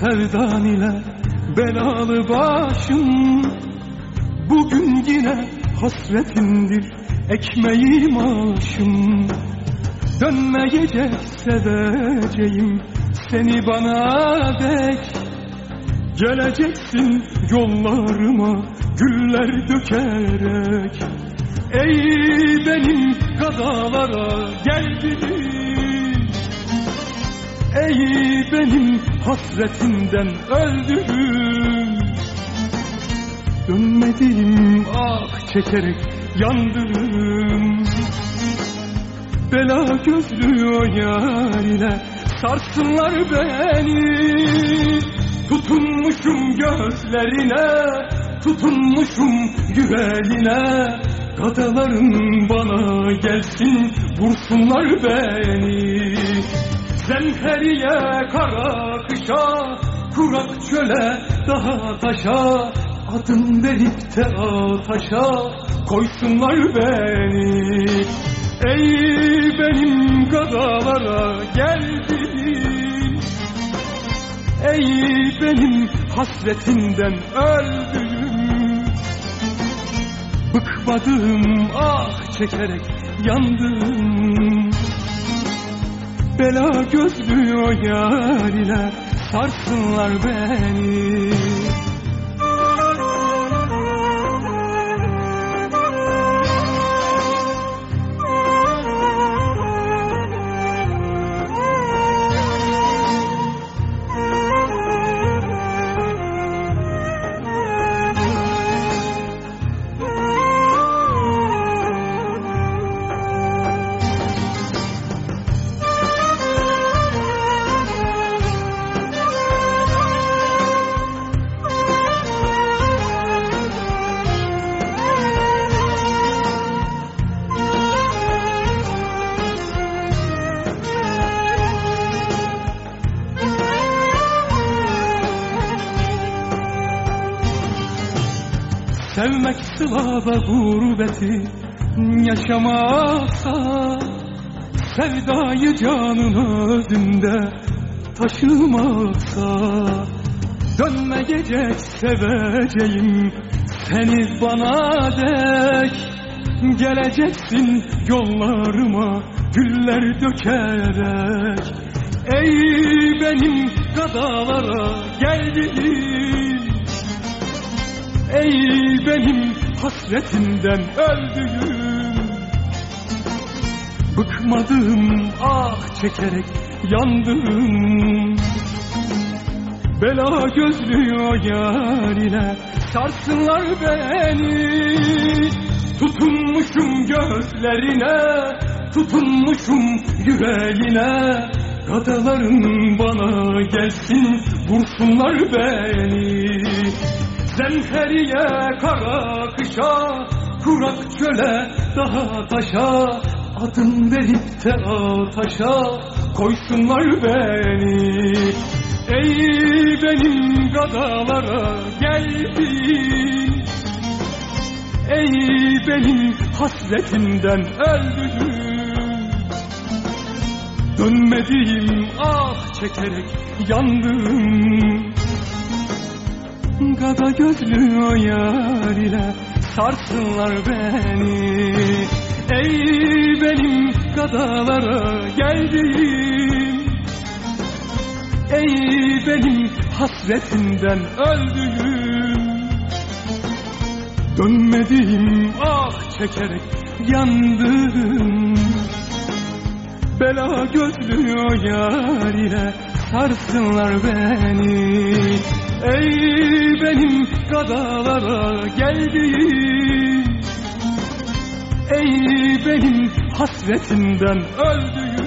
sevdan ile belalı başım. Bugün yine hasretindir ekmeğim aşım. Dönmeyecek seveceğim seni bana dek. Geleceksin yollarıma güller dökerek. Ey benim gadalara geldin Ey benim hasretinden öldüm Dönmedim ah çekerek yandım Bela gözlü o yar sarsınlar beni. Tutunmuşum gözlerine, tutunmuşum yüreğine. Gadaların bana gelsin, vursunlar beni Zemheriye kara kışa, kurak çöle daha taşa. Adım verip de ataşa koysunlar beni. Ey benim gadalara geldin Ey benim hasretinden öldüm Bıkmadım ah çekerek yandım Bela gözlü o yar ile sarsınlar beni Sevmek sılada gurbeti yaşamaksa Sevdayı canın özünde taşımaksa Dönmeyecek seveceğim seni bana dek. Geleceksin yollarıma güller dökerek. Ey benim gadalara geldiğim Ey benim hasretinden öldüğüm Bıkmadım ah çekerek yandım Bela gözlü o yar ile sarsınlar beni. Tutunmuşum gözlerine, tutunmuşum yüreğine. Gadaların bana gelsin, vursunlar beni Zemheriye kara kışa, kurak çöle daha taşa. Adım verip de ataşa koysunlar beni. Ey benim gadalara geldin Ey benim hasretimden öldüm Dönmediğim ah çekerek yandım Gada gözlü yar ile sarsınlar beni. Ey benim gadalara geldim Ey benim hasretimden öldüğüm. Dönmediğim ah çekerek yandım Bela gözlü yar ile sarsınlar beni. Ey benim gadalara geldiğim. Ey benim hasretimden öldüğüm